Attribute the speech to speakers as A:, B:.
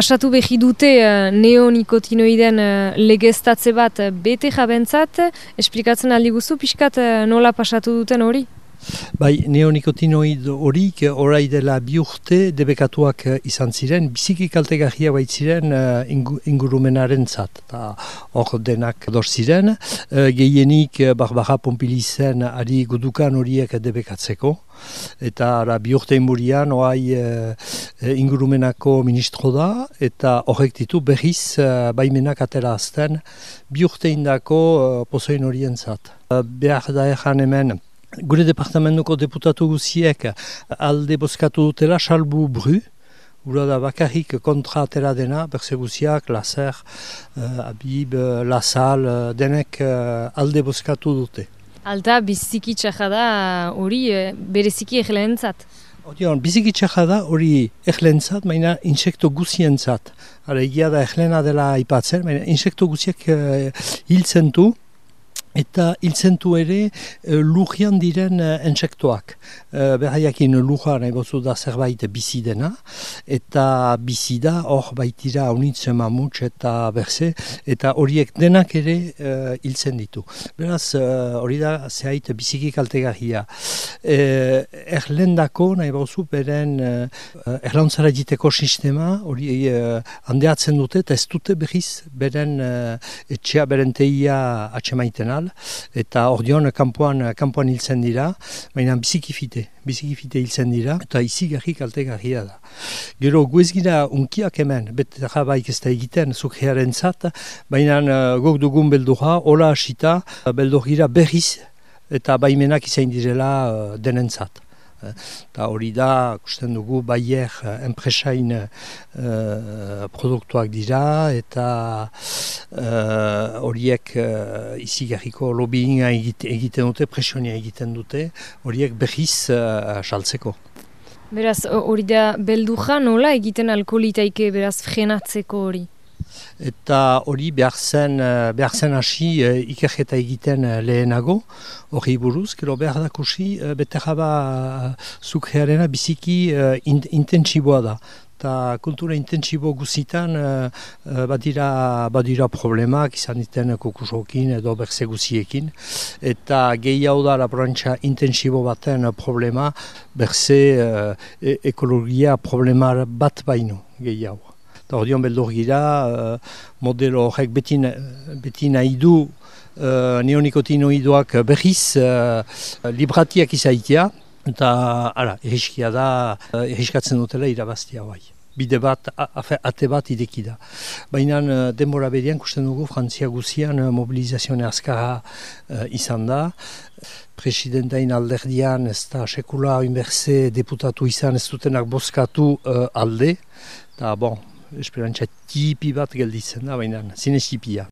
A: pasatu behi dute uh, neonikotinoiden uh, legeztatze bat bete jabentzat, esplikatzen aldi guzu, pixkat nola pasatu duten hori?
B: Bai, neonikotinoid horik orai dela bi urte debekatuak eh, izan ziren, biziki kaltegarria baitziren uh, ingurumenaren zat. Hor denak dor ziren, uh, gehienik Barbara Pompilizen ari gudukan horiek debekatzeko. Eta ara, bi urte inburian, oai ingurumenako ministro da, eta horrek ditu berriz baimenak atera azten, bi urte indako pozoin horien zat. Behar da ezan hemen, Gure departamentuko deputatu guziek alde bozkatu dutela salbu bru, Ura da bakarrik kontra atera dena, berze guziak, laser, uh, abib, lasal, uh, denek uh, alde bozkatu dute.
A: Alta biziki da hori bereziki eglentzat?
B: Odion, biziki da hori eglentzat, baina insekto guzientzat. Hara egia da eglena dela ipatzen, baina insekto guziek uh, hiltzen du, eta hiltzentu ere e, lujian diren entsektoak. Uh, Berraiakin luja nahi da zerbait bizi dena, eta bizi da hor baitira unitzen mamutx eta berze, eta horiek denak ere hiltzen ditu. Beraz, hori da zehait biziki kaltegarria. Uh, erlendako nahi bozu beren erlauntzara diteko sistema hori uh, handeatzen dute, eta ez dute berriz beren etxea beren teia atxemaiten eta ordeon kanpoan kanpoan hiltzen dira, baina bizikifite, bizikifite hiltzen dira, eta izi garri kalte garria da. Gero, guezgira unkiak hemen, bete jabaik ez da egiten, zukhearen zat, baina uh, gok dugun beldura, hola asita, beldurgira berriz, eta baimenak izan direla uh, denentzat. Eta hori da, kusten dugu, baier uh, enpresain uh, produktuak dira eta uh, horiek uh, izigarriko lobbyinga egiten dute, presionia egiten dute, horiek behiz uh, saltzeko.
A: Beraz, hori da, belduja nola egiten alkoholitaike beraz frenatzeko hori?
B: Eta hori behar zen, eh, behar zen hasi uh, ikerketa egiten uh, lehenago, hori buruz, gero behar dakusi, beterraba zukrearena biziki uh, intentsiboa da. Eta kultura intentsibo guzitan badira, badira problemak izan diten kukusokin edo berze guziekin. Eta gehiago da laborantza intentsibo baten problema berze uh, ekologia problema bat baino gehiago. Eta hori hon beldur gira, uh, modelo horrek beti, beti nahi du uh, neonikotinoidoak berriz uh, libratiak izaitia. Eta, ara, eriskia da, uh, eriskatzen dutela irabaztia bai. Bide bat, afe, ate bat ideki da. Baina uh, denbora bedian, kusten dugu, Frantzia guzian uh, mobilizazioa azkara uh, izan da. Presidentain alderdian ez da sekula inberse deputatu izan ez dutenak bozkatu uh, alde. Eta, bon, esperantza tipi bat gelditzen da, baina zinez tipia.